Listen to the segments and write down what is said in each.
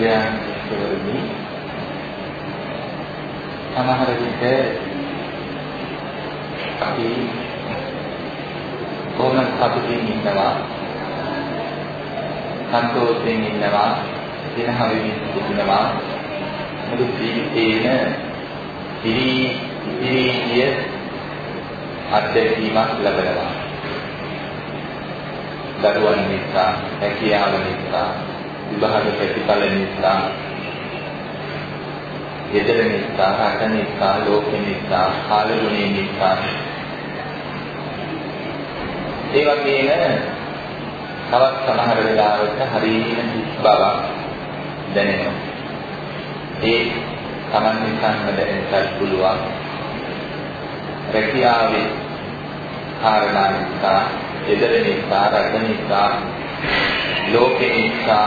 ක්‍රියාන්තවලදී සමහර විට අපි කොහොම සතුටින් ඉන්නවා? සන්තෝෂයෙන් ඉන්නවා? දින හරිමින් සිටිනවා මුළු ජීවිතේන පිරි පිරිය අත්දැකීමක් ලැබෙනවා. දරුවන් නිසා හැකියාව නිසා විභාග ප්‍රතිඵල නිසා ගෙදර නිසා රට නිසා ලෝකෙ නිසා කාලගුණය නිසා ඒ වගේම තවත් සමහර වෙලාවට හරියන බවක් දැනෙනවා. ඒ Taman නිකන්ම දැනෙන්නත් පුළුවන්. රැකියාවේ කාරණා නිසා, ගෙදර නිසා, රට නිසා, ලෝකෙ නිසා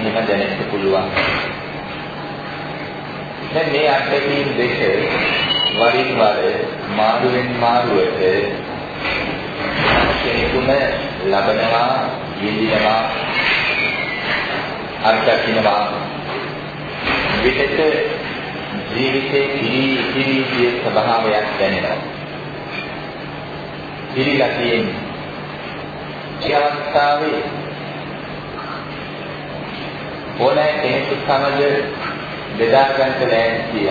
එහෙම දැනෙන්න පුළුවන්. දැන් මේ අත්දැකීම් දෙක වරින් වර මාරුවෙන් මාරුවට කෙනෙකුම ලබනවා විඳිනවා අත්දකින්නවා. විතක ජීවිතේ පිරි පිරි කිය ස්වභාවයක් දැනෙනවා. පිරිලා තියෙන්නේ. ඒ අවස්ථාවේ ඕනෑ කෙනෙකු සමග බෙදා ගන්නට ලෑස්තිය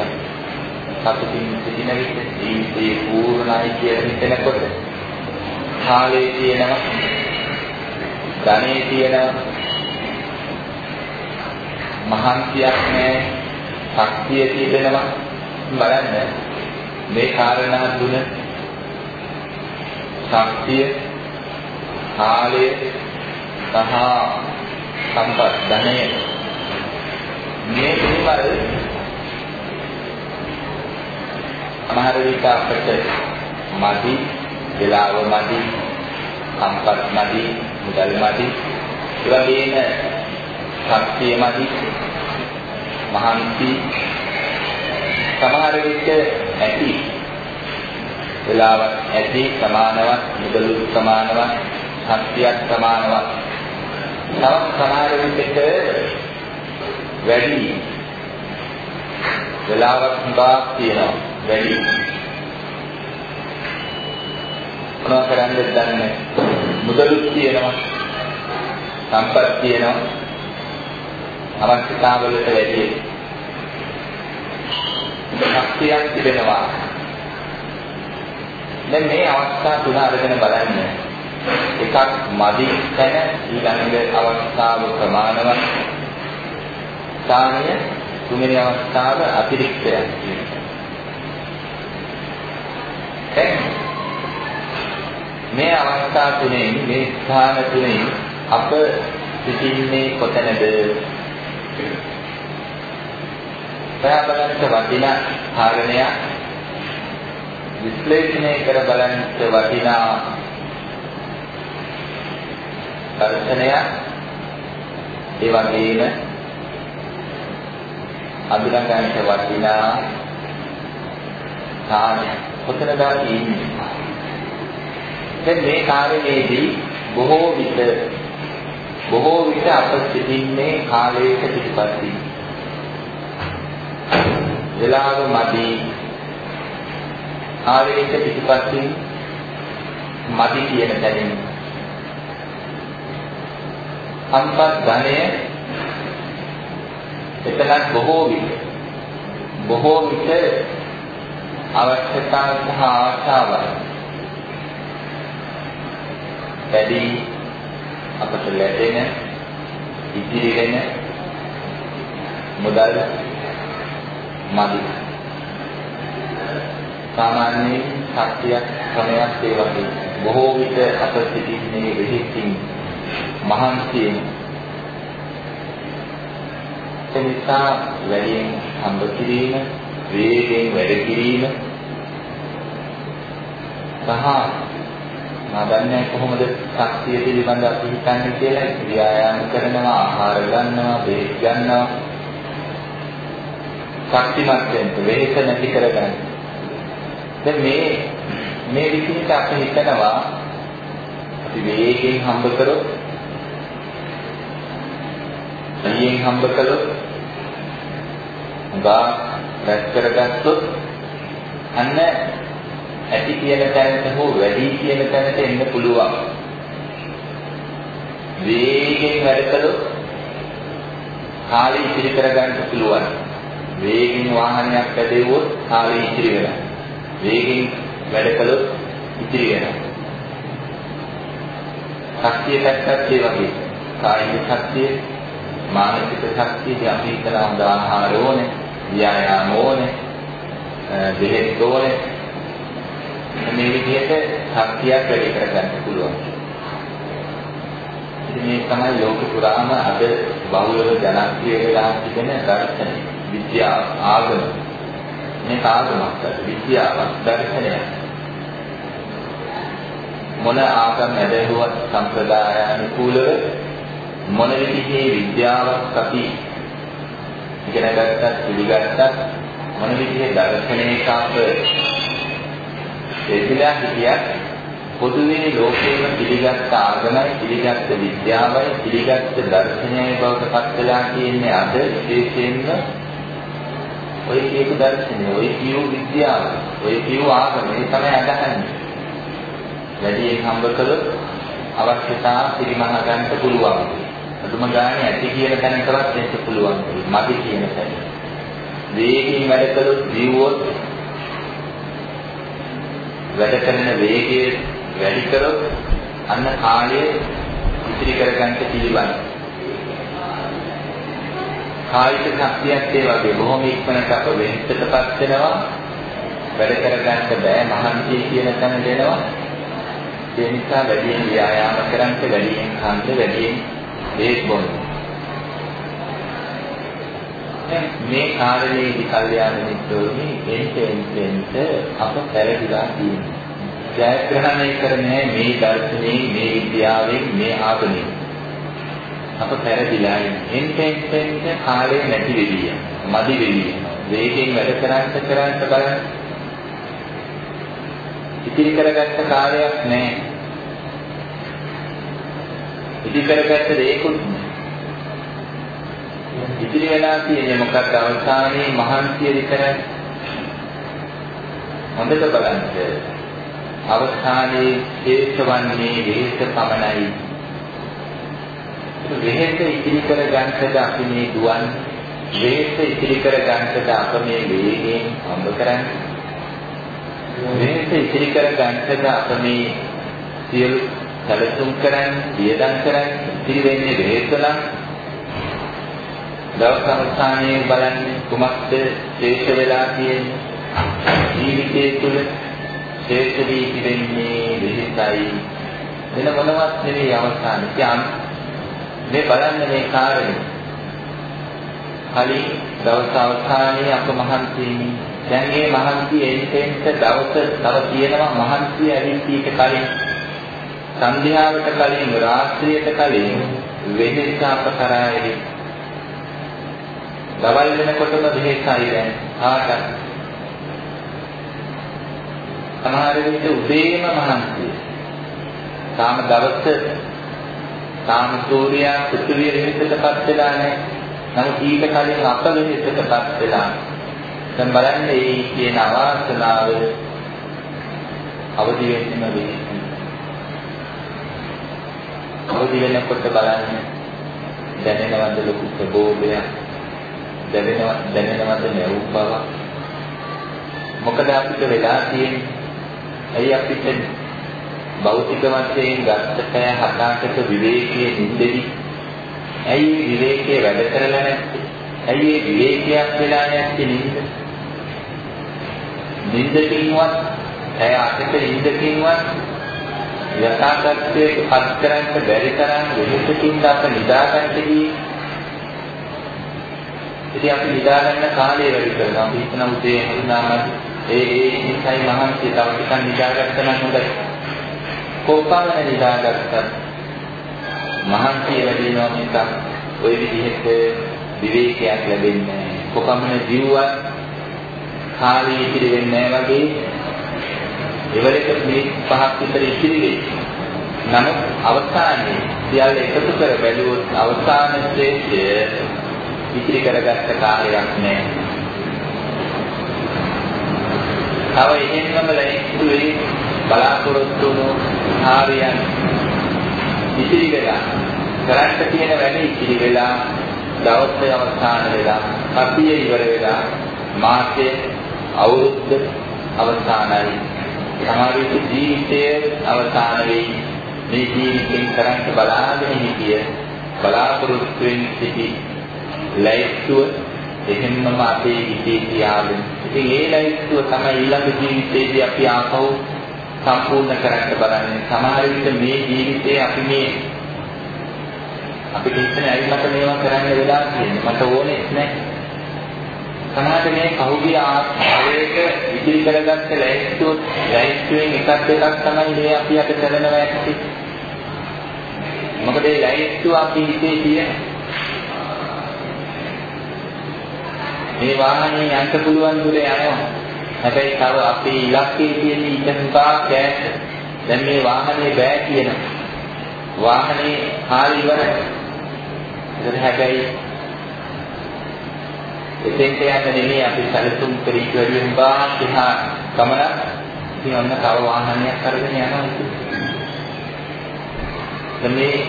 සතුටින් සිටින විට ජීවිතේ පූර්ණයි කියලා හිතනකොට කාලේ තියෙනවා ධනේ තියෙනවා මහන්සියක් නැහැ ශක්තිය තිබෙනවා. බලන්න මේ කාරණා තුන ශක්තිය කාලය සහ සම්පත් ධනය මේ දේවල් අමහර විට අපට මදි වෙලාව මදි සම්පත් මදි මුදල් මදි ඒ වගේම ශක්තිය මදි මහන්සි. සමහර විට ඇති වෙලාවක් ඇති සමානවත් මුදලුත් සමානවත් ශක්තියක් සමානවත්. තවත් සමහර විට වැඩි. වෙලාවක් හුඟක් තියෙනවා. වැඩි. මොනවා කරන්නද දන්නේ? මුදලුත් තියෙනවා. සම්පත් තියෙනවා. අවශ්‍යතාවලට වැඩි. ශක්තියක් තිබෙනවා. දැන් මේ අවස්ථා තුන අරගෙන බලන්න. එකක් මදි තැන ඊළඟ අවස්ථාව ප්‍රමාණවත්. ස්ථානය තුන්වෙනි අවස්ථාව අතිරික්තයක් දැන් මේ අවස්ථා තුනෙන් මේ ස්ථාන තුනෙන් අප සිටින්නේ කොතැනද? ප්‍රයත්නකට වටිනා කාරණයක් විශ්ලේෂණය කර බලන්නට වටිනා දර්ශනයක් ඒ වගේම අඳුනගන්නට වටිනා කාර්ය කොතනද ඉන්නේ දැන් මේ කාර්යයේදී බොහෝ විට බොහෝ විට අප සිටින්නේ කාලයක පිටපත්ති වෙලාව මදි. කාලයක පිටපත්ති මදි කියන තැනින් සම්පත් ධනය එතනත් බොහෝ විට. බොහෝ විට අවශ්‍යතා සහ ආශාවල් වැඩි අපට ලැබෙන ඉදිරිගෙන මුදල් මදි. සාමාන්‍යයෙන් ශක්තියක් ක්‍රමයක් ඒ වගේ. බොහෝ විට අප සිටින්නේ වෙහිකින් මහන්සියෙන්. එනිසා වැඩියෙන් හම්බ කිරීම වේගයෙන් වැඩ කිරීම සහ මා දන්නේ කොහොමද ශක්තිය පිළිබඳ අපි හිතන්නේ කියලා ක්‍රියායාම කරනවා ආහාර ගන්නවා බේත් ගන්නවා. ශක්තිමත් වෙන්න වෙහෙස නැති කරගන්න. දැන් මේ මේ විදිහට අපි හිතනවා අපි වේගයෙන් හම්බ කරොත් ඊයෙන් හම්බ කළොත් ගා රැස් කරගත්තොත් අන්න ඇති කියන තැනට හෝ වැඩි කියන තැනට එන්න පුළුවන්. වේගෙන් වැඩ කළොත් කාලය ඉතිරි කරගන්න පුළුවන්. වේගෙන් වාහනයක් ඇදෙව්වොත් කාලය ඉතිරි වෙනවා. වේගෙන් වැඩ කළොත් ඉතිරි වෙනවා. ශක්තිය පැත්තත් ඒ වගේ. කායික ශක්තිය, මානසික ශක්තිය අපි හිතන හොඳ ආහාර ඕනේ, ව්‍යායාම ඕනේ, දෙහෙත් ඕනේ. මේ විදිහට ශක්තියක් වැඩි කරගන්න පුළුවන්. ඉතින් මේ තමයි ලෝක පුරාම අද බහුලව ජනප්‍රිය වෙලා තිබෙන දර්ශන විද්‍යාව ආගම. මේ ආගමක් විද්‍යාවක් දර්ශනයක්. මොන ආගම් ඇදහුවත් සම්ප්‍රදායානුකූලව මොන විදිහේ විද්‍යාවක් අපි ඉගෙන ගත්තත් පිළිගත්තත් මොන විදිහේ දර්ශනයක අප එදිලා හිටියත් පොදුවේ ලෝකේම පිළිගත් ආගමයි පිළිගත් විද්‍යාවයි පිළිගත් දර්ශනයයි බවට පත් වෙලා තියෙන්නේ අද විශේෂයෙන්ම ඔය කියපු දර්ශනය, ඔය කියපු විද්‍යාව, ඔය කියපු ආගම මේ තමයි අදහන්නේ. වැඩියෙන් හම්බ කළොත් අවශ්‍යතා පිරිමහ ගන්න පුළුවන්. අදුම ගානේ ඇති කියන තැනකවත් එන්න පුළුවන්. මදි කියන තැන. වේගයෙන් වැඩ කළොත් ජීවොත් වැඩ කරන වේගය වැඩි කරොත් අන්න කාලය ඉතිරි කරගන්න පිළිබඳ. කායික ශක්තියක් ඒ වගේ බොහොම ඉක්මනට අප වෙහෙසටපත් වෙනවා. වැඩ කරගන්න බෑ මහන්සිය කියන තැන දෙනවා. ඒ නිසා වැඩියෙන් ව්‍යායාම කරන්න වැඩියෙන් කන්න වැඩියෙන් වේග බොන්න. මේ කාරණේදී කල්යාණ මිත්‍රෝනි එන්ට එන්ට අප පෙරදිලා තියෙනවා. ජයග්‍රහණය කරන්නේ මේ දර්ශනේ මේ විද්‍යාවෙන් මේ ආගමෙන්. අප පෙරදිලා එන්ට එන්ට කාලය නැති වෙලිය. මදි වෙලිය. වේගෙන් වැඩ කරන්න කරන්න බලන්න ඉතිරි කරගත්ත කාලයක් නැහැ. ඉතිරි කරගත්ත දෙයක්වත් ඉතිරි වෙලා තියෙන්නේ මොකක්ද අවසානයේ මහන්සිය විතරයි. හොඳට බලන්න. අවසානයේ ශේෂවන්නේ වෙහෙස පමණයි. වෙහෙස ඉතිරි කර ගන්නද අපි මේ දුවන්නේ. වෙහෙස ඉතිරි කර ගන්නද අප මේ වේගයෙන් හම්බ කරන්නේ. වෙහෙස ඉතිරි කර ගන්නද අප මේ සියලු සැලසුම් කරන්නේ, වියදම් කරන්නේ, ඉතිරි වෙන්නේ වෙහෙසලා. දවස් අවසානයේ බලන්නේ කුමක්ද ශේෂ වෙලා තියෙන්නේ? ජීවිතයේ තුල ශේෂ වී තිබෙන්නේ වෙහෙසයි. වෙන මොනවත් නෙවෙයි අවසානයේ. කියන් මේ බලන්න මේ කාරණේ. කලින් දවස් අවසානයේ අප මහන්සි දැන් මේ මහන්සි එන්ටෙන්ට දවස තව තියෙනවා මහන්සි ඇවිත් ඊට කලින් සන්ධ්‍යාවට කලින් රාත්‍රියට කලින් වෙහෙස අපකරා එළි. දවල් වෙනකොටම වෙහෙසයි දැන් ආට. සමහර විට උදේම මහන්සිය. තාම දවස තාම සූර්යයා පෘථිවිය වෙහෙසටපත් වෙලා නැහැ. නමුත් ඊට කලින් අප වෙහෙසටපත් වෙලා. දැන් බලන්න මේ කියන අවාසනාව අවදි වෙන්නම වෙන්නේ. අවදි වෙනකොට බලන්න දැනෙනවද ලොකු ප්‍රබෝධයක් දැනෙනවද දැනෙනවද නැවුම් බව මොකද අපිට වෙලා තියෙන්නේ? ඇයි අපිට භෞතික වශයෙන් ගත්ත පැය හත අටක විවේකයේ නිදෙවි ඇයි විවේකයේ වැඩ කරලා නැත්තේ? ඇයි ඒ විවේකයක් වෙලා නැත්තේ නිින්ද? නිින්දකින්වත් ඇය අටක නිින්දකින්වත් යථා තත්ත්වයට පත් කරන්න බැරි තරම් වෙනසකින් අප නිදා ගන්න ගියේ. ඉතින් අපි නිදා ගන්න කාලය වැඩි කරනවා. අපි හිතන උදේ හඳුනාම ඒ ඒ නිසයි මහන්සිය තව ටිකක් නිදා ගත්තා නම් හොඳයි. කොපමණ නිදා ගත්තත් මහන්සිය වැඩි වෙනවා මිසක් ওই විදිහට විවේකයක් ලැබෙන්නේ නැහැ. කොපමණ ජීවත් කාලය ඉතිරි වෙන්නේ නැහැ වගේ එවලෙක මිනිත් පහක් විතර ඉතිරි වෙයි. නමුත් අවසානයේ සියල්ල එකතු කර බැලුවොත් අවසාන ශ්‍රේෂ්ඨය ඉතිරි කරගත්ත කාලයක් නැහැ. තව එහෙන්නම ලැයිස්තු වෙයි බලාපොරොත්තු වුණු කාර්යයන් ඉතිරි වෙලා කරන්න තියෙන වැඩ ඉතිරි වෙලා දවසේ අවසාන වෙලා සතිය ඉවර වෙලා මාසයේ අවුරුද්ද අවසානයි සමහර විට ජීවිතයේ අවසාන වෙයි මේ ජීවිතෙන් කරන්න බලාගෙන හිටිය බලාපොරොත්තුෙන් සිටි ලැයිස්තුව එහෙම්මම අපේ හිතේ තියාගෙන ඉතින් ඒ ලැයිස්තුව තමයි ඊළඟ ජීවිතේදී අපි ආපහු සම්පූර්ණ කරන්න බලන්නේ. සමහර විට මේ ජීවිතේ අපි මේ අපිට හිතන්නේ ඇයි මට මේවා කරන්න වෙලා තියෙන්නේ? මට ඕනේ නැහැ. සමහරට මේ කවුගේ ආත්මයක ඉදිරි කරගත්ත ලැයිස්තුව ලැයිස්තුවෙන් එකක් දෙකක් තමයි මේ අපි අද කරනවා ඇති මොකද ඒ ලැයිස්තුව අපි හිතේ තියෙන මේ වාහනේ යන්න පුළුවන් දුර යනවා. හැබැයි තව අපේ ඉලක්කයේ තියෙන ඊට හුඟා කෑට දැන් මේ වාහනේ බෑ කියනවා වාහනේ හාල් ඉවරයි. ඒක හැබැයි එතෙන්ට යන්න නෙමෙයි අපි සැලසුම් කරී වැඩි හුඟා තිහා ගමන ඉතින් ඔන්න තව වාහනයක් අරගෙන යනවා ඉතින්. මේ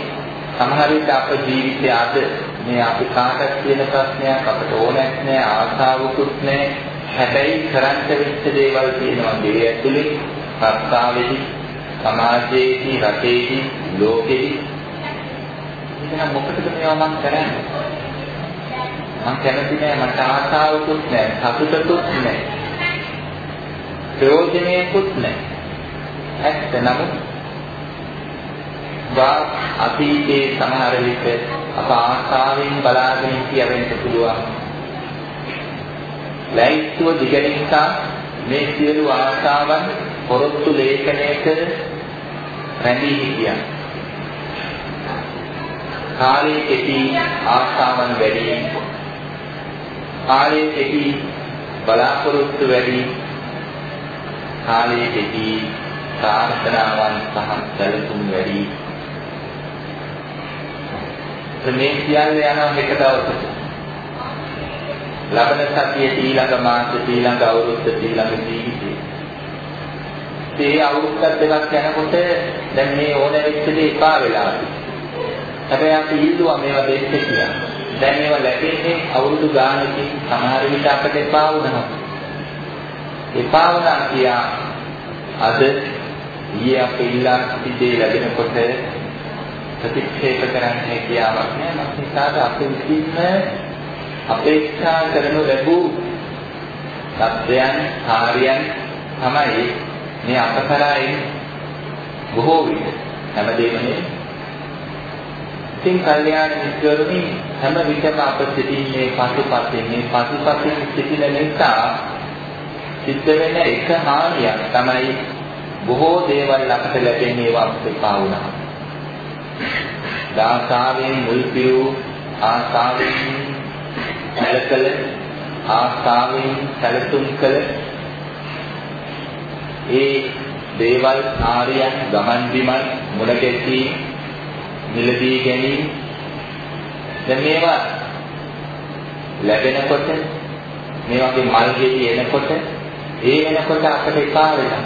සමහර විට අප ජීවිතයේ අද මේ අපි කාටත් කියන ප්‍රශ්නයක් අපට ඕනක් නෑ ආසාවකුත් නෑ. හැබැයි කරන්න වෙච්ච දේවල් තියෙනවා. ගේ ඇතුලේ රස්තාවේදී සමාජයේදී රටේදී ලෝකෙදී ඉතින් මොකටද මේවා මම කරන්නේ? මම කැමති නෑ මට ආසාවකුත් නෑ සතුටකුත් නෑ. ප්‍රයෝජනයකුත් නෑ. ඇත්ත. නමුත් වා අතීතයේ සමහර විට අප ආසාවෙන් බලාගෙන කියවෙන්න පුළුවන්. ලැයිස්තුව දිග නිසා මේ සියලු ආශාවන් පොරොත්තු ලේඛනයක රැඳී හිටියා. කාලයේ කෙටි ආශාවන් වැඩි. කාලයේ කෙටි බලාපොරොත්තු වැඩි කාලයේ කෙටි ප්‍රාර්ථනාවන් සහ සැලසුම් වැඩි. මේ සියල්ල යනවා එක දවසක. ලබන සතියේ ඊළඟ මාසෙ ඊළඟ අවුරුද්ද ඊළඟ ජීවිතේ මේ අවුරුද්දක් දෙකක් යනකොට දැන් මේ ඕන වෙච්ච දේ එපා වෙලා. හැබැයි අපි ඉල්ලුවා මේවා දෙන්න කියලා. දැන් මේවා ලැබෙන්නේ අවුරුදු ගානකින් සමහර විට අපිට එපා වුණා. එපා වුණා කියා අද ඊයේ අපි ඉල්ලා සිටි ලැබෙනකොට ප්‍රතික්ෂේප කරන්න හැකියාවක් නෑ. මොකද අපි විසින්ම අපේක්ෂා කරනු ලැබූ සත්‍යයන් කාර්යයන් තමයි මේ අපකරායි බොහෝ විට හැමදේම නේ ඉතින් කල්යාණ මිත්‍රවරුනි හැම විටම අප සිටින්නේ පසුපසින් මේ පසුපසින් සිටින නිසා සිද්ධ වෙන එක හානියක් තමයි බොහෝ දේවල් අපට ලැබෙන්නේ ඒවා අපිට පාවුනා. දාසාවෙන් මුල් පිරු ආසාවෙන් සැලකල ආසාවෙන් සැලසුම් කළ ඒ දේවල් ආර්යයන් ගමන් බිමන් මුල ගැසීම් මිලදී ගැනීම. දැන් මේවා ලැබෙනකොට මේ වගේ මල් ගෙඩි එනකොට ඒ වෙනකොට අපිට එපා වෙනවා.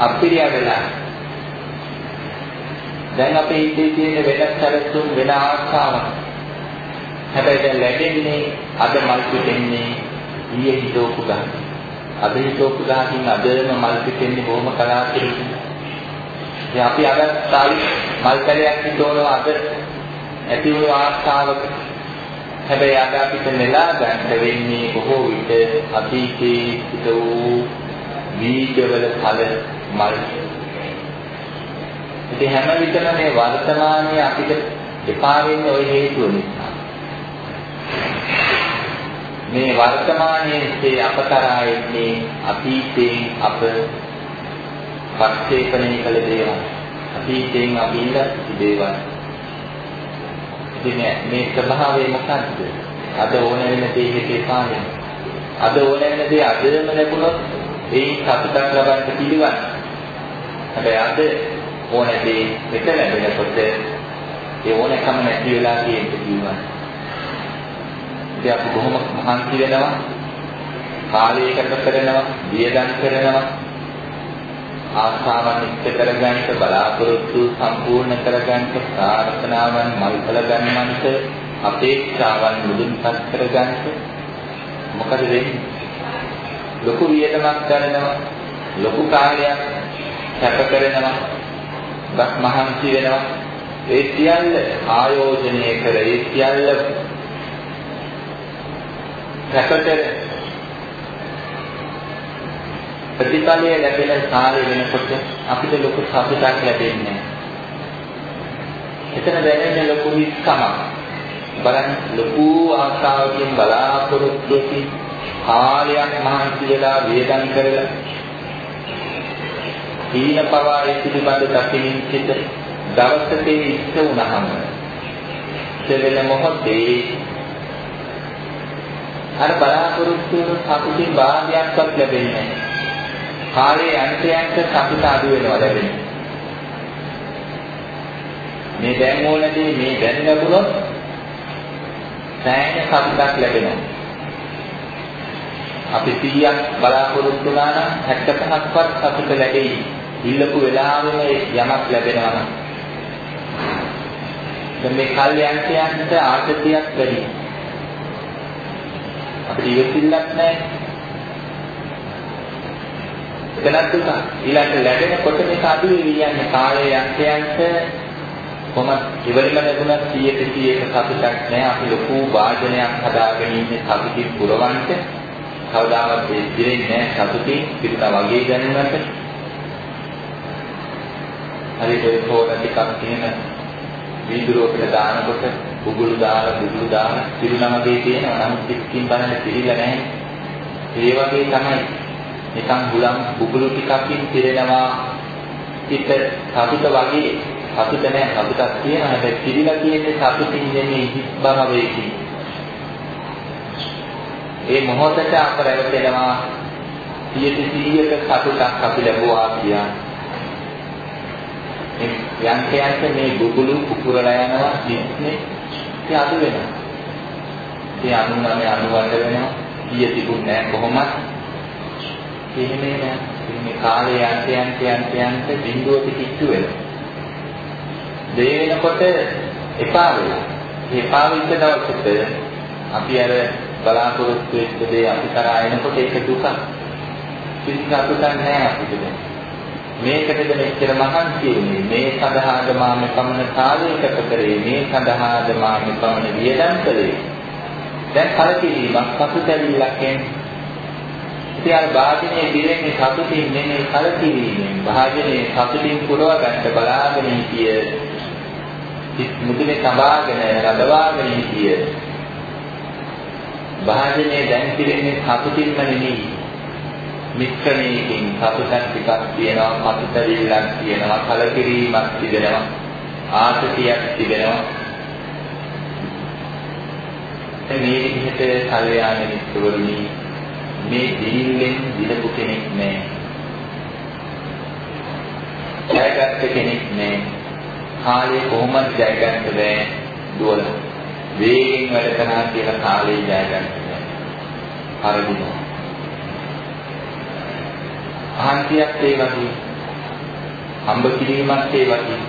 අපිරිය වෙලා. දැන් අපේ හිතේ තියෙන වෙනස් සැලසුම් වෙන ආශාවක්. හැබැයි දැන් ලැබෙන්නේ අද මල් පිටෙන්නේ ඊයේ හිතෝපු ගහ අද හිතෝපු ගහකින් අදම මල් පිටෙන්නේ බොහොම කලාතුරකින්. ඉතින් අපි අද තාලි මල් කැලයක් හිතවනවා අද ඇති වූ ආස්ථාවක. හැබැයි අද අපිට නෙලා ගන්න වෙන්නේ බොහෝ විට අතීතයේ සිට වූ බීජවල ඵල මල්. ඉතින් හැම විටම මේ වර්තමානයේ අපිට එපා වෙන්නේ ওই හේතුව නිසා. මේ වර්තමානයේ අපතරා එන්නේ අතීතයෙන් අප ප්‍රක්ෂේපණය කළ දේවල්. අතීතයෙන් අපි ඉඳපු දේවල්. ඉතින් මේ ස්වභාවය මොකක්ද? අද ඕන වෙන දේ හිතේ පාන අද ඕන වෙන දේ අදම ලැබුණොත් ඒ සතුටක් ලබන්න පිළිවන්. හැබැයි අද ඕන දේ මෙතන ලැබෙනකොට ඒ ඕනකම නැති වෙලා තියෙන්න පුළුවන්. ඉතින් අපි බොහොම මහන්සි වෙනවා. කාලයකට කරනවා, වියදම් කරනවා. ආශාවන් ඉෂ්ට කරගන්න, බලාපොරොත්තු සම්පූර්ණ කරගන්න, ප්‍රාර්ථනාවන් මල්කල ගන්නන්ට, අපේක්ෂාවන් මුදුන්පත් කරගන්න මොකද වෙන්නේ? ලොකු වියදමක් කරනවා, ලොකු කාලයක් කැප කරනවා, බස් මහන්සි වෙනවා. ඒ සියල්ල ආයෝජනය කර ඒ සියල්ල කැපකර ප්‍රතිඵලය ලැබෙන කාලය වෙනකොට අපිට ලොකු සතුටක් ලැබෙන්නේ එතන දැනෙන ලොකු හිස්කමක්. බලන්න ලොකු ආශාවකින් බලාපොරොත්තුකින් කාලයක් මහන්සි වෙලා වේදන් කරලා හීන පවා ඒ පිළිබඳ දකින්න සිට දවසකේ ඉස්ස වුණාම සෙවෙන මොහොතේ අර බලාපොරොත්තු වන සතුටින් භාගයක්වත් ලැබෙන්නේ නැහැ. කාලේ අන්තයන්ට සතුට අඩු වෙනවා ලැබෙන්නේ. මේ දැන් ඕනදී මේ දැන් ලැබුණොත් සෑහෙන සතුටක් ලැබෙනවා. අපි 100ක් බලාපොරොත්තු වුණා නම් 65ක්වත් සතුට ලැබෙයි. ඉල්ලපු වෙලාවෙම යමක් ලැබෙනවා නම්. දැන් මේ කල්යන්තයන්ට ආතතියක් වැඩි. අපිට ඉවසිල්ලක් නැහැ. එතනත් දුක. ඊළඟට ලැබෙනකොට මේක අඩු වෙවි යන්නේ කාලයේ යන්තයන්ට කොහොමද ඉවරම ලැබුණත් 100ට 100ක සතුටක් නැහැ. අපි ලොකු වාදනයක් හදාගෙන ඉන්නේ සතුටින් පුරවන්ට. කවදාවත් ඒ ඉතිරෙන්නේ නැහැ සතුටින් පිටත වගේ දැනුමකට. හරියට ඒ ෆෝන ටිකක් තියෙන වීදුරුවකට දානකොට බුබුලු දාලා බුබුලු දාලා පිරුණමගේ තියෙනවා නම් පිටකින් බලන්න පිළිලා නැහැ. ඒ වගේ තමයි නිකන් හුලම් බුබුලු ටිකකින් පිරෙනවා පිට සතුට වගේ සතුට නැහැ සතුටක් තියෙනවා හැබැයි පිළිලා තියෙන්නේ සතුටින් නෙමෙයි හිස් භාවයකින්. ඒ මොහොතට අප රැවටෙනවා 100%ක සතුටක් අපි ලැබුවා කියන්නේ. යන්තයන්ට මේ බුබුලු පුපුරලා යනවා ඉන්නේ ඒ අඩු වෙනවා. ඒ 99 98 වෙනවා. ඊය තිබුණ නැහැ කොහොමත්. එහෙමනේ නෑ. මේ කාලේ යන්ත යන්ත යන්ත යන්ත බිඳුවට කිච්චු වෙනවා. දේ වෙනකොට එපා වෙනවා. ඒ එපා වෙච්ච දවසට අපි අර බලාපොරොත්තු වෙච්ච දේ අපි කරා එනකොට ඒක දුකක්. කිසි සතුටක් නැහැ අපිට දැන්. මේකටද මෙච්චර මහන්සි වෙන්නේ මේ සඳහාද මා මෙපමණ කාලයකට කරේ මේ සඳහාද මා මෙපමණ වියදම් කළේ දැන් කලකිරීමක් සතුටැවිල්ලක් එන්නේ ඉතින් අර වාදිනේ දිවෙන්නේ සතුටින් නෙමෙයි කලකිරීමෙන්. වාදිනේ සතුටින් පුරව ගන්න බලාගෙන හිටිය මුදුනේ සබාගෙන රඳවාගෙන හිටිය. වාදිනේ දැන් පිරෙන්නේ සතුටින්ම නෙමෙයි. මිත්‍රණයකින් සතුටක් ටිකක් තියෙනවා මතුතරිල්ලක් තියෙනවා කලකිරීමක් තිබෙනවා ආතතියක් තිබෙනවා. මේ විදිහට කල්යාණ මිත්‍රවරුනි මේ දිලිල්ලෙන් දිලපු කෙනෙක් නෑ. ජයගත්ත කෙනෙක් නෑ. කාලේ කොහොමද ජයගන්න බෑ? දුවල. වේගෙන් වැඩ කරනා කියලා කාලේ ජයගන්න බෑ. හරිනවා අහන්තියක් ඒ වගේ. හම්බ කිරීමක් ඒ වගේ.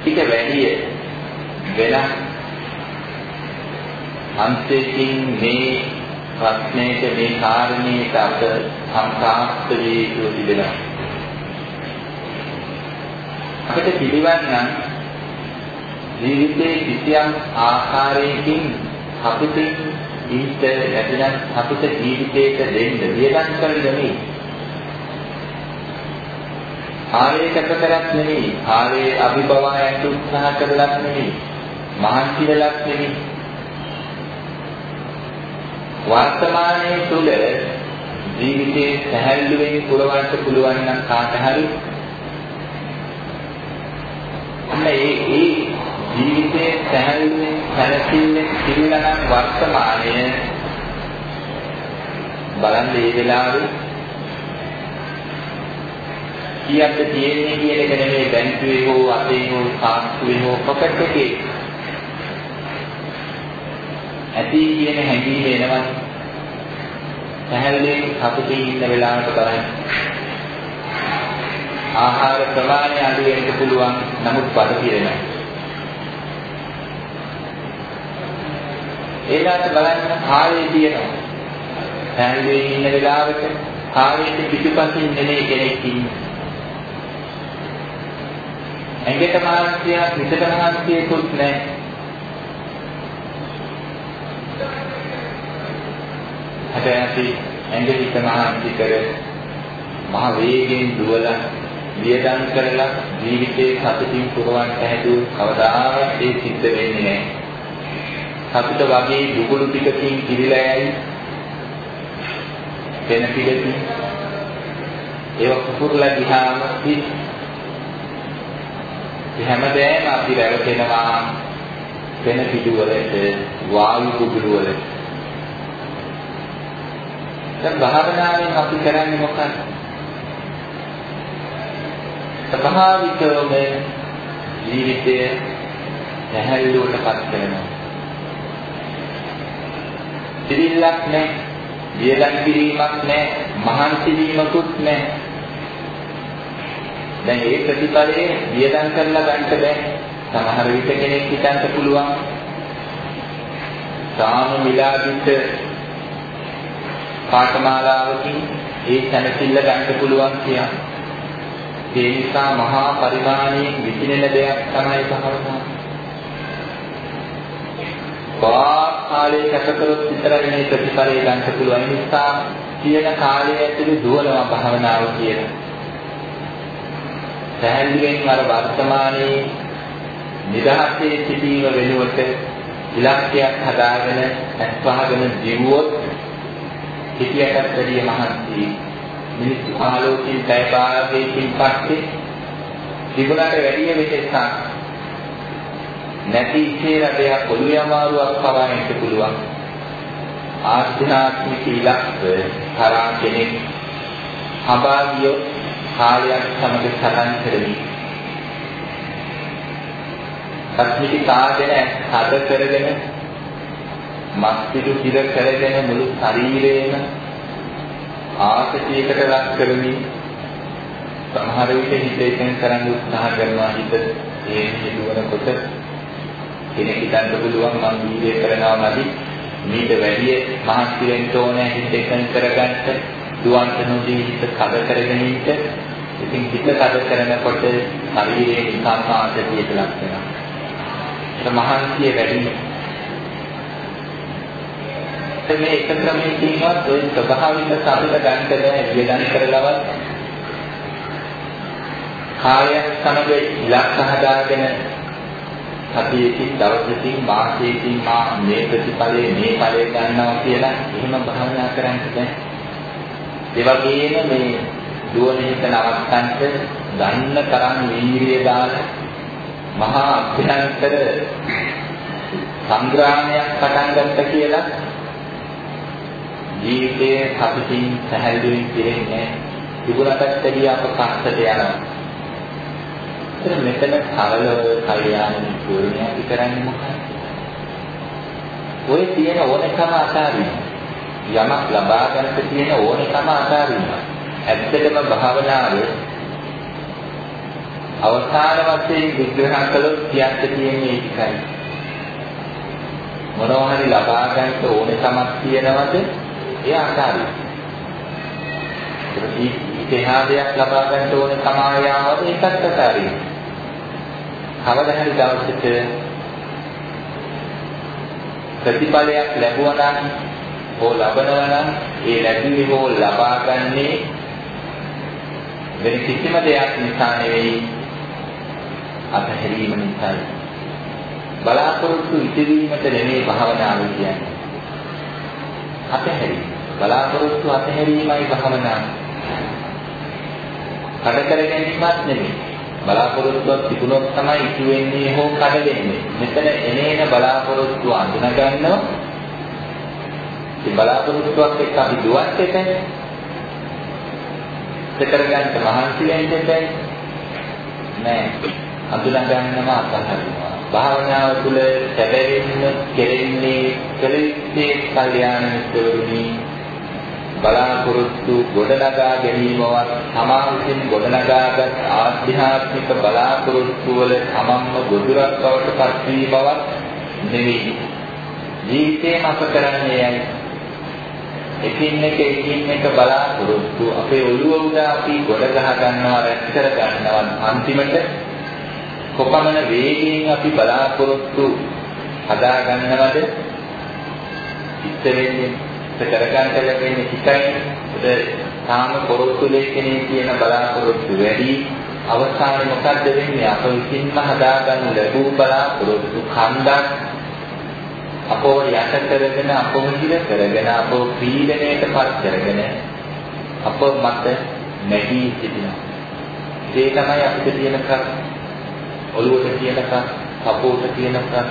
ටික වැඩි වෙනස් අන්තයෙන් මේ ප්‍රශ්නයට මේ කාරණේට අප සම්ප්‍රාප්ත වේ යුතු තිබෙනවා. අපිට පිළිවන්නම් ජීවිතයේ කිසියම් ආකාරයකින් අපිටින් ඊට නැතිනම් අපිට ජීවිතේට දෙන්න වියදම් කරන්න නෙමෙයි. ආලේක කරක් නෙමෙයි. ආලේ අභිභවයන්ට උත්සාහ කරලක් නෙමෙයි. මහන්සි වෙලක් නෙමෙයි. වර්තමානයේ තුල ජීවිතේ සැහැල්ලුවෙන් පුරවන්න පුළුවන් නම් කාට හරි. අන්න ඒ ඒ ජීවිතයේ සැහැල්ලුවෙන් සැලසිල්ලෙන් පිළිලා නම් වර්තමානය. බලන්න මේ වෙලාවේ කීයක්ද තියෙන්නේ කියන එක නෙමෙයි බැංකුවේ හෝ අතේ හෝ සාක්කුවේ හෝ පොකට් එකේ ඇති කියන හැඟීම එනවා. පැහැදිලිව සතුටින් ඉන්න වෙලාවට බලන්න. ආහාර ප්‍රමාණය අඩු වෙන්න පුළුවන් නමුත් බඩ පිරෙනවා. ඒකට බලන්න කාලය තියෙනවා. පැහැදිලිව ඉන්න වෙලාවට කාලයේ පිටුපසින් නෙමෙයි කෙනෙක් ඉන්නේ. ඇඟට මහන්සියක් හිතට මහන්සියකුත් නැහැ. හැබැයි අපි ඇඟ හිත මහන්සි කර මහ වේගෙන් දුවලා වියදම් කරලා ජීවිතේ සතුටින් පුරවන්න හැදුව කවදාවත් ඒ සිද්ධ වෙන්නේ නැහැ. සතුට වගේ දුකුළු ටිකකින් කිරිලා යයි. වෙන පිළිති. ඒව කුකුරලා ගියාම හිස් හැමදේම අපි රැවටෙනවා වෙන පිටුවලට වායු කුඩු වලට දැන් භාවනාවෙන් අපි කරන්නේ මොකක්ද? ස්වභාවිකවම ජීවිතය නැහැල්ලුවටපත් කරනවා. සිරිල්ලක් නැහැ වියලක් කිරීමක් නැහැ මහන්සි වීමකුත් නැහැ දැන් ඒ ප්‍රතිඵලයේ වියදම් කරලා ගන්න බෑ. සමහර විට කෙනෙක් හිතන්න පුළුවන් සාම මිලාදිත පාඨමාලාවකින් ඒ සැනසෙල්ල ගන්න පුළුවන් කියන. ඒ නිසා මහා පරිමාණයෙන් විසිනෙන දෙයක් තමයි භාවනාව. කාලේ කැපකරොත් විතරයි මේ ප්‍රතිඵලය ගන්න පුළුවන්. ඒ නිසා කියන කාලය ඇතුළේ දුවනවා භාවනාව කියලා. පැහැදිලිවෙන් අර වර්තමානයේ නිදහසේ සිටීම වෙනුවට ඉලක්කයක් හදාගෙන අත්පහගෙන ජීවුවොත් හිතියටත් වැඩිය මහන්සි. මිනිස්සු ආලෝකයෙන් පැය භාගයකින් පස්සේ තිබුණාට වැඩිය වෙහෙසක්. නැති ඉසේ රටයක් ඔළුවේ අමාරුවක් පවන්නට පුළුවන්. ආධ්‍යාත්මික ඉලක්ක කරා කෙනෙක් හඹා ගියොත් කාලයක් සමග සටන් කරමි. සත්‍විති කාගෙන හද කරගෙන මස්තිරු පිර කරගෙන මුළු ශරීරයම ආසතියකට ලක් කරමි. සමහර විට හිත එකෙන් කරන්න උත්සාහ කරනවා හිත ඒ හිතුවනකොට කෙනෙක් හිතන්න පුළුවන් මම වීර්ය කරනවා නැති මීට වැඩිය මහන්සි වෙන්න ඕනේ හිත එකෙන් කරගන්න දුවන්ත නොදී හිත කඩ කරගෙන ඉන්න ඉතින් හිත කඩ කරනකොට ශරීරයේ නිකම්ම ආතතියට ලක් වෙනවා. ඒක මහන්සිය වැඩි. මේ එක ක්‍රමයකින්වත් ওই ස්වභාවික සාධක ගන්නට බෑ වියදම් කරලවත් කායයක් සමග ඉලක්ක හදාගෙන සතියකින් දවසකින් මාසයකින් මා මේ ප්‍රතිඵලයේ මේ ඵලය ගන්නවා කියලා එහෙම භාවනා කරන්න බෑ. ඒ වගේම මේ දුවන හිත නවත්තන්න ගන්න තරම් වීරිය දාන මහා අභ්‍යන්තර සංග්‍රාමයක් පටන් ගත්ත කියලා ජීවිතයේ සතුටින් සැහැල්ලුවෙන් පිරෙන්නේ තිබුණටත් වැඩිය අපකස්සට යනවා. ඒත් මෙතන සරලව කල්යාණ මිත්‍රෝනේ අපි කරන්නේ මොකක්ද? ඔය තියෙන ඕනකම අතාරින්න. යමක් ලබා ගන්නට තියෙන ඕනකම අතාරින්න. ඇත්තටම භාවනාව අවසාන වශයෙන් විග්‍රහ කළොත් කියන්න තියෙන්නේ ඒකයි. මොනවා හරි ලබා ගන්න ඕනේ තමක් තියනවද? ඒ ආකාරයි. ඉතිහා දෙයක් ලබා ගන්න ඕනේ සමායාවද ඒකත් ආකාරයි. කවදා හරි දවසක ප්‍රතිඵලයක් ලැබුවා නම් හෝ ලබනවා නම් ඒ ලැබීම හෝ ලබා ගන්නේ වෙන කිසිම දෙයක් නිසා නෙවෙයි අතහැරීම නිසායි. බලාපොරොත්තු ඉදිරීමට නෙමෙයි භාවනාව කියන්නේ. අතහැරීම. බලාපොරොත්තු අතහැරීමයි භාවනාව. කඩ කර ගැනීමක් නෙමෙයි. බලාපොරොත්තුවක් තිබුණොත් තමයි ඉතු වෙන්නේ හෝ කඩ වෙන්නේ. මෙතන එනේන බලාපොරොත්තු අඳුන ගන්නවා. ඒ බලාපොරොත්තුවක් එක්ක අපි දුවත් එතන කරගන්න මහන්සි වෙන්න බෑ. නෑ. අඳුනා ගන්නම අතහරිනවා. භාවනාව තුළ සැබවින්ම කෙරෙන්නේ කලිතේ කල්යාණ මිත්‍රවරුනි. බලාපොරොත්තු ගොඩනගා ගැනීමවත් තමා විසින් ගොඩනගාගත් ආධ්‍යාත්මික බලාපොරොත්තු වල තමන්ම ගොදුරක් බවට පත්වීමවත් නෙවෙයි. ජීවිතේම අප කරන්නේ යයි. එකින් එක එකින් එක බලාපොරොත්තු අපේ ඔළුව උඩ අපි ගොඩ ගහ ගන්නවා රැස් කර ගන්නවා. අන්තිමට කොපමණ වේගයෙන් අපි බලාපොරොත්තු හදා ගන්නවද ඉස්ස වෙන්නේ කරගන්න ලැබෙන්නේ හිතයි ඒ තාම පොරොත්තු ලේඛනයේ තියෙන බලාපොරොත්තු වැඩි. අවසානයේ මොකද්ද වෙන්නේ? අප විසින්ම හදාගන්න ලැබූ බලාපොරොත්තු කන්දක් අපව යට කරගෙන අපව හිර කරගෙන අපව පීඩණයට පත් කරගෙන අප මත නැගී සිටිනවා. ඒ තමයි අපිට තියෙන ප්‍රශ්න ඔළුවට තියෙනකම් කපුවට තියෙනකම්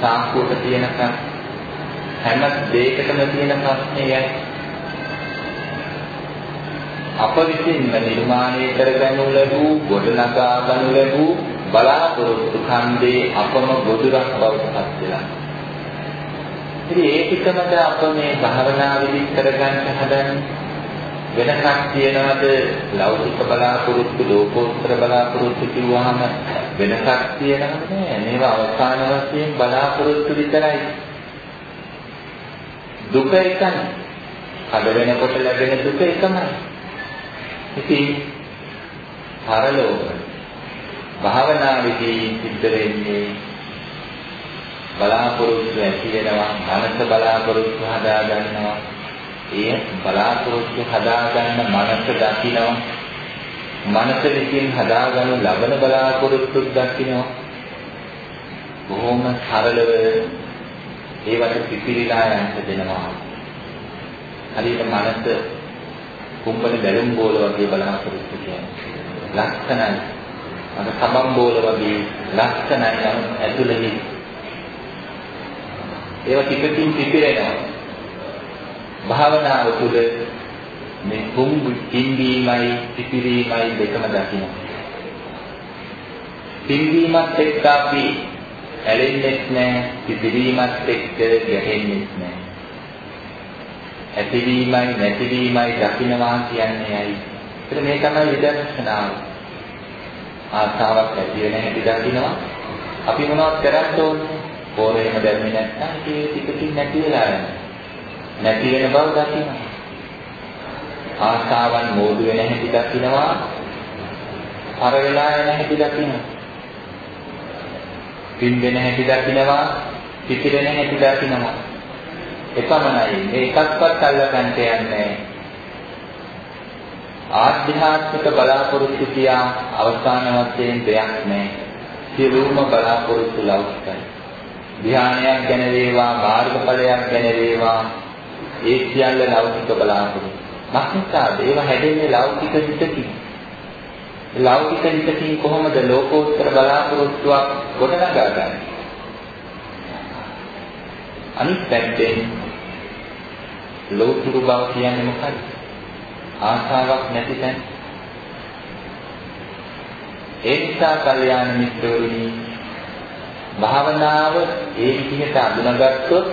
සාක්කුවට තියෙනකම් හැම දෙයකටම තියෙන ප්‍රශ්නයයි අප විසින්ම නිර්මාණය කරගනු ලැබූ ගොඩනගා ගනු ලැබූ බලාපොරොත්තු ඛණ්ඩේ අපම ගොදුරක් බවට පත් වෙලා. ඉතින් ඒ පිටමද අප මේ භාවනා විදි කරගන්න හදන්නේ වෙනසක් තියනවද? ලෞකික බලාපොරොත්තු ලෝකෝත්තර බලාපොරොත්තු කිව්වහම වෙනසක් තියනවද? නෑ මේවා අවසාන වශයෙන් බලාපොරොත්තු විතරයි. දුක එකයි. කඩ වෙනකොට ලැබෙන දුක එකමයි. ඉතින් පරලෝක භාවනාවේදී සිද්ධ වෙන්නේ බලාපොරොත්තු ඇති වෙනවා මනස බලාපොරොත්තු හදා ගන්නවා ඒ බලාපොරොත්තු හදාගන්න මනස දකිනවා. මනස විසින් හදාගනු ලබන බලාපොරොත්තු දකිනවා. බොහොම සරලව ඒවට පිපිරිලා යන්න දෙනවා. හරියට මනස කුඹල බැලුම් බෝල වගේ බලාපොරොත්තු කියන්නේ. ලක්ෂණයි අර සබම් බෝල වගේ ලක්ෂණයි ඇතුළේ ඒවා ටිකකින් පිපිරෙනවා. භාවනාව තුළ මේ කුඹු පිම්බීමයි පිපිරීමයි දෙකම දකින්න. පිම්බීමත් එක්ක අපි ඇලෙන්නේ නැහැ, පිපිරීමත් එක්ක ගැටෙන්නේ නැහැ. ඇතිවීමයි නැතිවීමයි දකින්නවා කියන්නේ ඇයි? ඒත් මේ තමයි විදර්ශනාව. ආසාවක් ඇති වෙන හැටි දකින්නවා. අපි මොනවද කරන්න ඕනේ? පොරේම දැම්මේ නැත්නම් ඒ ටිකකින් නැති වෙලා යනවා. නැති වෙන බව දකිනවා. ආශාවන් මෝදු වෙන හැටි දකිනවා. පර වෙලා යන හැටි දකිනවා. පින්දෙන හැටි දකිනවා. පිටිරෙන හැටි දකිනවා. එපමණයි. මේ එකක්වත් අල්ලගන්න යන්නේ ආධ්‍යාත්මික බලාපොරොත්තු කියා අවසාන වශයෙන් දෙයක් නැහැ. සියලුම බලාපොරොත්තු ලෞකිකයි. ධ්‍යානයක් ගැන වේවා මාර්ගඵලයක් ගැන වේවා ඒ සියල්ල ලෞකික බලාපොරොත්තු. මක්නිසාද ඒව හැදෙන්නේ ලෞකික හිතකින්. ලෞකික හිතකින් කොහොමද ලෝකෝත්තර බලාපොරොත්තුවක් ගොඩනගා ගන්නේ? අනිත් පැත්තෙන් ලෝතුරු බව කියන්නේ මොකක්ද? ආශාවක් නැති තැන. ඒ නිසා කල්යාණ මිත්‍රවරුනි භාවනාව ඒ විදිහට අඳුනගත්තොත්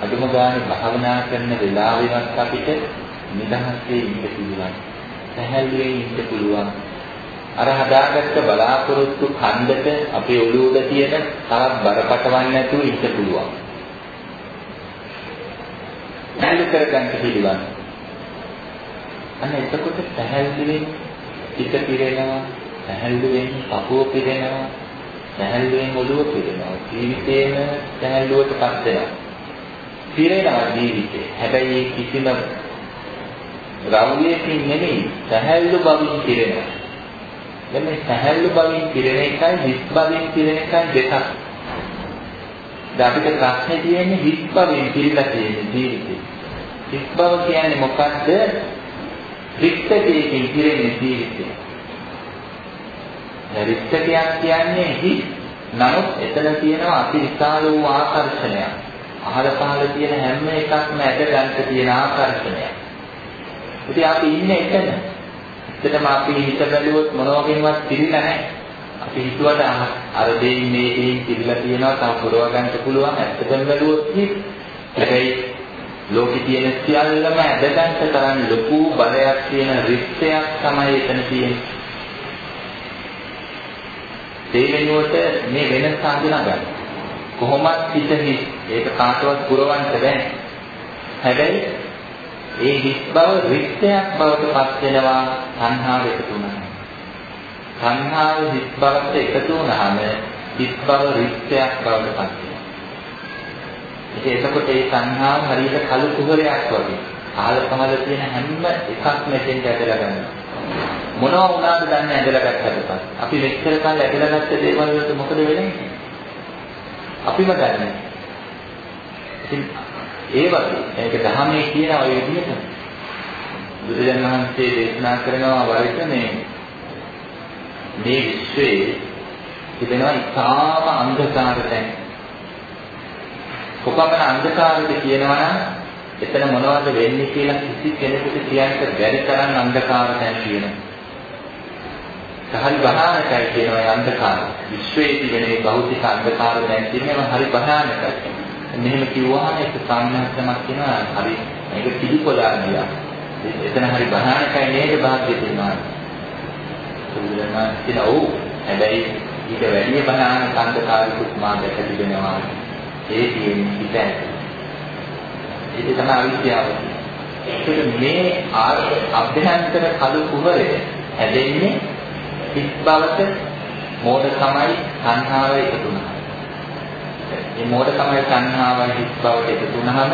අදුම ගානේ භාවනා කරන වෙලාවෙවත් අපිට නිදහසේ ඉන්න පුළුවන්. සැහැල්ලුවෙන් ඉන්න පුළුවන්. අර හදාගත්ත බලාපොරොත්තු ඛණ්ඩක අපේ ඔළුවක තියෙන තරක් බරපතවන්නේ නැතුව ඉන්න පුළුවන්. සැහැල්ලු කරගන්න පිළිවන්. අන්න එතකොට සැහැල්ලුවෙන් හිත පිරෙනවා, සැහැල්ලුවෙන් පපුව පිරෙනවා, සැහැල්ලුවෙන් ඔළුව පිරෙනවා. ජීවිතේම සැහැල්ලුවටපත් වෙනවා. පිරෙනවා ජීවිතේ. හැබැයි කිසිම රෞද්‍රයකින් නෙමෙයි සහැල්ලු බවින් පිරෙනවා. දැන් මේ සහැල්ලු බවින් පිරෙන එකයි හිස් බවින් පිරෙන එකයි දෙකක්. දැන් අපිට ප්‍රශ්නේ තියෙන්නේ හිස් බවින් පිරিলা තියෙන ජීවිතේ. හිස් බව කියන්නේ මොකද්ද? රික්තකයකින් පිරෙන ජීවිතේ. රික්තකයක් කියන්නේ හිස්. නමුත් එතන තියෙනවා අතිවිශාල වූ ආකර්ෂණයක්. අහල පහල තියෙන හැම එකක්ම ඇද ගන්න තියෙන ආකර්ෂණය. ඉතින් අපි ඉන්නේ එතන. ඇත්තටම අපි හිත බැලුවොත් මොනවගෙන්වත් පිළිලා නැහැ. අපි හිතුවට අර දෙයින් මේ දෙයින් පිළිලා තියෙනවා තව පුරව ගන්න පුළුවන් ඇත්තටම බැලුවොත් හැබැයි ලෝකේ තියෙන සියල්ලම ඇදගන්න තරම් ලොකු බලයක් තියෙන රික්තයක් තමයි එතන තියෙන්නේ. ඒ වෙනුවට මේ වෙනස හඳුනා ගන්න. කොහොමත් හිත හිස් ඒක කාටවත් පුරවන්න බෑ. හැබැයි ඒ හිස් බව රික්තයක් බවට පත් වෙනවා සංහාව එකතු වුණා. සංහාව හිස් බවට එකතු වුණාම හිස් බව රික්තයක් බවට පත් වෙනවා. ඉතින් එතකොට ඒ සංහාව හරියට කළු කුහරයක් වගේ. කාල කමල තියෙන හැම එකක් මෙතෙන්ට ඇදලා ගන්නවා. මොනවා වුණාද දන්නේ ඇදලා ගත්තට පස්සේ. අපි මෙච්චර කාල ඇදලා ගත්ත දේවල් වලට මොකද වෙන්නේ? අපිම දන්නේ. ඉතින් ඒ වගේ ඒක දහමේ කියන ඔය විදිහට බුදුරජාණන් වහන්සේ දේශනා කරනවා වරිත මේ මේ විශ්වයේ තිබෙනවා ඉතාම අන්ධකාර තැන්. කොපමණ අන්ධකාරද කියනවා නම් එතන මොනවද වෙන්නේ කියලා කිසි කෙනෙකුට කියන්න බැරි තරම් අන්ධකාර තැන් තියෙනවා. හරි භයානකයි කියනවා ඒ අන්ධකාරය. විශ්වයේ තිබෙන මේ භෞතික අන්ධකාර දැන් තියෙනවා හරි භයානකයි. මෙහෙම කිව්වහම ඒක සාමාන්‍යයක් කියනවා හරි මේක පිළිපොලා ගියා. එතන හරි භයානකයි නේද භාග්‍ය තියෙනවා. සුදුලනා කියන ඔව් හැබැයි ඊට වැඩි භයානක අන්ධකාරිකුත් මා දැක තිබෙනවා. ඒ තියෙන්නේ හිත ඇතුළේ. ඒක තමයි අවිද්‍යාව. ඒක මේ අභ්‍යන්තර කළු කුහරය හැදෙන්නේ හිස් බවට මෝඩකමයි සංහාවයි එකතු වෙනවා. මේ මෝඩකමයි සංහාවයි හිස් බවට එකතු වුනහම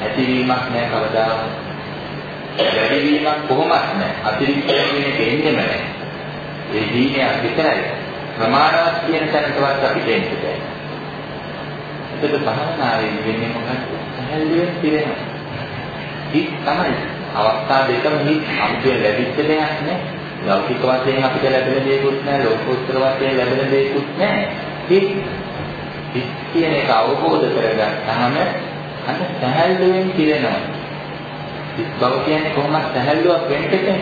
ඇතිවීමක් නෑ කවදාවත්. වැඩිවීමක් කොහොමත් නෑ. අතිරික්ත වෙන්නේ දෙන්නෙම නෑ. ඒ දීනයක් විතරයි. ප්‍රමාණවත් කියන තැනටවත් අපි දෙන්නේ බෑ. එතකොට භාවනාවේ වෙන්නේ මොකක්ද? සැහැල්ලුවෙන් පිරෙනවා. හිත් තමයි. අවස්ථා දෙකම හිත් අමුතුවෙන් ලැබිච්ච දෙයක් නෑ. ලෞකික වශයෙන් අපිට ලැබෙන දේකුත් නැහැ ලෝකෝත්තර වශයෙන් ලැබෙන දේකුත් නැහැ. හිත් හිත් කියන එක අවබෝධ කරගත්තාම අන්න සහැල්ලුවෙන් පිරෙනවා. හිත් බව කියන්නේ කොහොමද සහැල්ලුවක් වෙන්නේ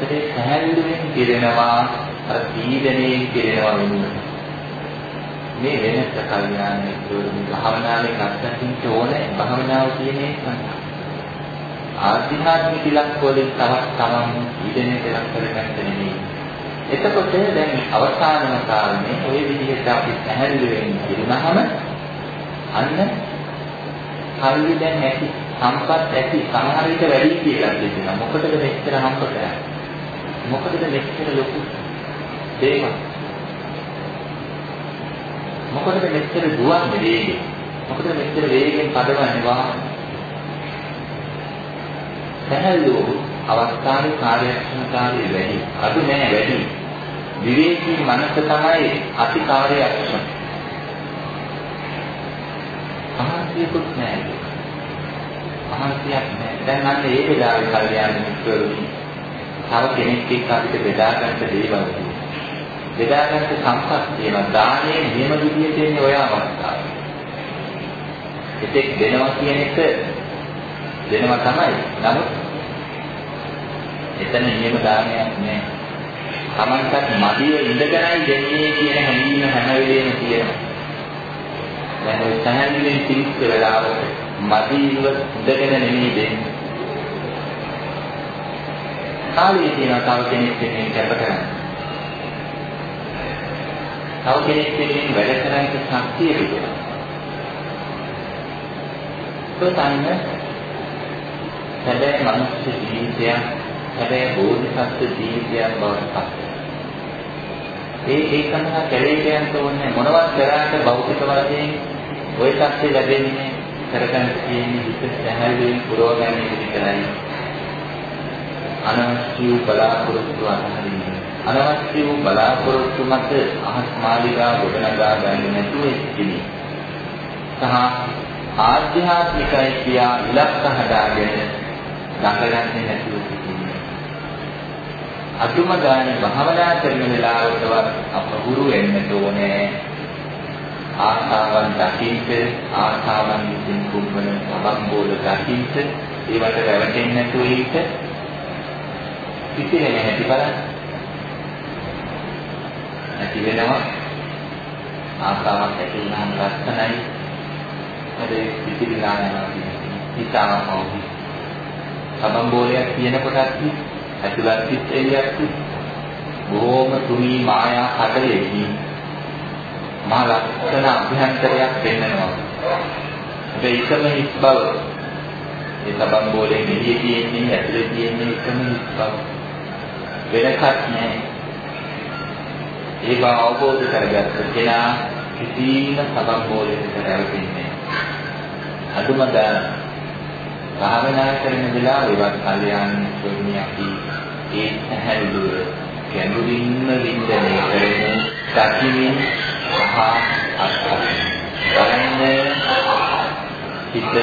ඒ සහැල්ලුවෙන් පිරෙනවා අර පීඩණයෙන් පිරෙනවා වෙනුවට. මේ වෙනස කල්යාණේ දුරු භාවනාවේ අත්දැකීම් ඕනේ. භාවනාව කියන්නේ සංකල්ප ආධ්‍යාත්මික ඉලක්ක වලින් තවත් තමන් ඊදෙනේ දෙයක් කරගන්න නෙමෙයි. එතකොට දැන් අවසානම කාරණේ ওই විදිහට අපි පැහැදිලි වෙන්න ඉන්නහම අන්න හරිය දැන් ඇති සම්පත් ඇති සමහර විට වැඩි කියලා කියනවා. මොකටද මෙච්චර හම්බ කරන්නේ? මොකටද මෙච්චර ලොකු දේවල්? මොකටද මෙච්චර දුවන්නේ වේගෙන්? මොකටද මෙච්චර වේගෙන් පදවන්නේ වාහන? සැහැල්ලුව අවස්ථාවේ කාර්යක්ෂමතාවය වැඩි. අඩු නෑ වැඩි. විවේකී මනස තමයි අති කාර්යක්ෂම. අහසියකුත් නෑ. අහසියක් නෑ. දැන් අන්න ඒ වෙලාවේ කල්යාණ මිත්‍රවරුනි තව කෙනෙක් එක්ක අපිට බෙදා ගන්න දේවල් බෙදා ගන්න සම්පත් තියෙනවා. දානයේ නියම විදියට එන්නේ ඔය අවස්ථාවේ. එතෙක් දෙනවා කියන එක දෙනවා තමයි. නමුත් එතන නියම දානයක් නෑ. Tamanටත් මදිය ඉඳගෙනයි දෙන්නේ කියන හැඟීම හැම වෙලේම තියෙනවා. දැන් ඔය සහැල්ලුවෙන් පිළිස්ස වෙලාවට මදිව ඉඳගෙන නෙමෙයි දෙන්නේ. කාලේ තියෙන තව කෙනෙක් දෙන්නේ කැප කරන්නේ. තව කෙනෙක් දෙන්නේ වැඩ කරන්න ශක්තිය විදියට. ඒකත් හැබැයි මනුෂ්‍ය ජීවිතයක් හැබැයි බෝධිසත්ව ජීවිතයක් බවට පත් ඒ ඒ සඳහා කැලේ යන්න ඕනේ මොනවත් කරාට භෞතික වශයෙන් ওই සත්‍ය ලැබෙන්නේ කරගන්න තියෙන්නේ හිත සැහැල්ලුවෙන් පුරවගන්න එක විතරයි. අනවශ්‍ය වූ බලාපොරොත්තු අතහරින්න. අනවශ්‍ය වූ බලාපොරොත්තු මත අහස් මාලිගා ගොඩනගා ගන්න නැතුව ඉන්නේ. සහ ආධ්‍යාත්මිකයි කියා ඉලක්ක හදාගෙන දඟලන්නේ නැතුව සිටින්නේ. අතුම ගානේ භාවනා කරන වෙලාවටවත් අප ගුරු වෙන්න ඕනේ. ආසාවන් දකින්න ආසාවන් විසින් කුම්බන සබම්බෝල දකින්න ඒවට රැවටෙන්නේ නැතුව ඉන්න පිටිනේ නැති බලන්න. ඇති වෙනවා ආසාවක් ඇති වුණාම ලස්සනයි හරි පිටිලා යනවා කියන්නේ හිතාමවි සබම් බෝලයක් තියෙනකොටත් ඇතුළත් පිට එළියක් බොහොම තුනී මායා කඩලෙකින් මා ලක්ෂණ අභ්‍යන්තරයක් පෙන්වනවා. ඒ එකම හිස් බව. ඒ සබම් බෝලේ එළියේ තියෙන්නේ ඇතුලේ තියෙන්නේ එකම හිස් බව. වෙනකක් නැහැ. ඒ බව අවබෝධ කරගත්ත කෙනා කිසිම සබම් බෝලයකට රැවටෙන්නේ නැහැ. අදුම දාන භාවනා කරන වෙලාවෙවත් කල්යාණ ස්වර්ණිය අපි ඒ ඇහැල්ලුව ගැඹුරින්ම වින්දනය කරමු දකිමින් සහ අත්හරින්න. බලන්න හිත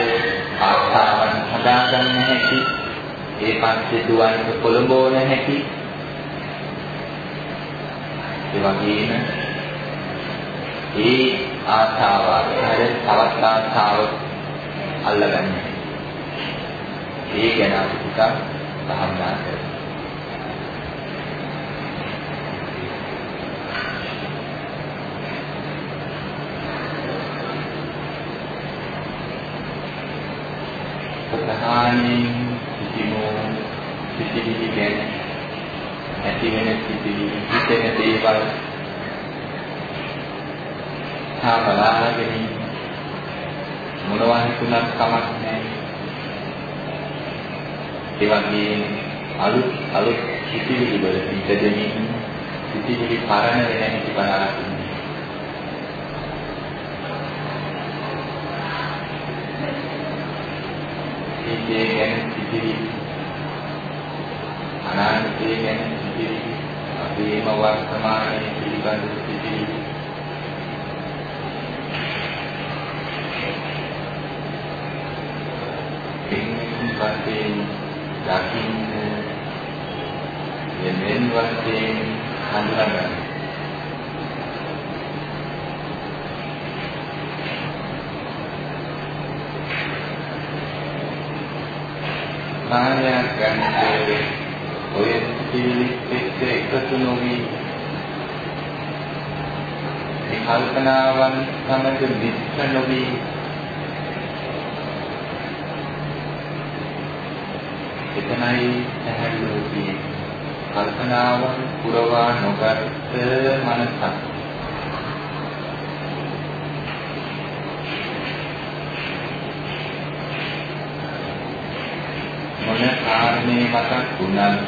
ආස්තාවන් හදාගන්න හැටි ඒ පස්සේ දුවන්න කොළඹෝන හැටි ඒ වගේම ඒ ආසාව අතර තවත් ආසාව අල්ලගන්න. ඒ ගැන අපි ටිකක් භාවනා කරමු. ප්‍රධානයෙන් කිසිම සිතිවිලි ගැන ඇති වෙන සිතිවිලි හිතෙන දේවල් තා බලාගෙන මොනවා හිතුණත් කමක් නැහැ ඒ වගේම අලුත් අලුත් සිතිවිලි වල පිටදෙමින් සිතිවිලි පරණ වෙන හැටි බලාගෙන අතීතය ගැන සිතිවිලි අනාගතය ගැන සිතිවිලි අපේම වර්තමානයේ පිළිබඳ සිතිවිලි. එන්නේ වශයෙන් දකින්න යෙමෙන් වශයෙන් හඳුනගන්න. ස්ථානයක් ගන්නට ඔය පිළිලිත් එක්ක එකතු නොවි. මේ කල්පනාවන් සමග මිශ්‍ර නොවි. එතනයි පැහැදිලිව තියෙන්නේ කල්පනාවන් පුරවා නොගත් මනසක් මොන කාරණේ මතක් වුණත්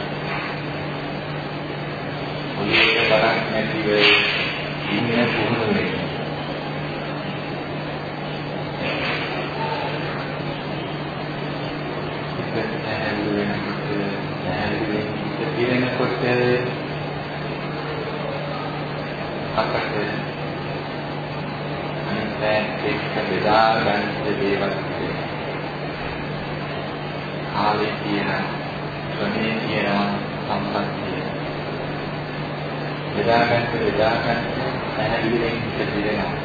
ඔලුවට බරක් නැතිව ඉන්න පුහුණු වෙන්න. පැහැදිලි වෙනකොට පැහැදිලි වෙනකොට අපට අනිත් පැත්ත එක්ක බෙදා ගන්න දේවල් කාලේ තියෙන ශ්‍රමයේ තියෙන සම්පත්තිය. බෙදාගන්න බෙදාගන්න පැහැදිලිවෙන් පිළිදෙනවා.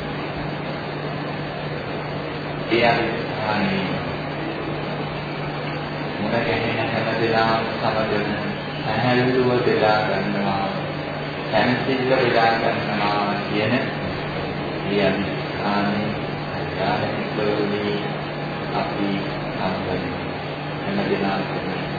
ඒ අනිවාර්යයි. මොන ගැහෙන හැම දෙනාම සමගම පැහැදිලිව බෙදා ගන්නවා. සැනසෙල්ල බෙදා ගන්නවා කියන මේ අනිස්ථානේ අධ්‍යාත්මිකවදී අපි සම්බන්ධ හැම දිනකටම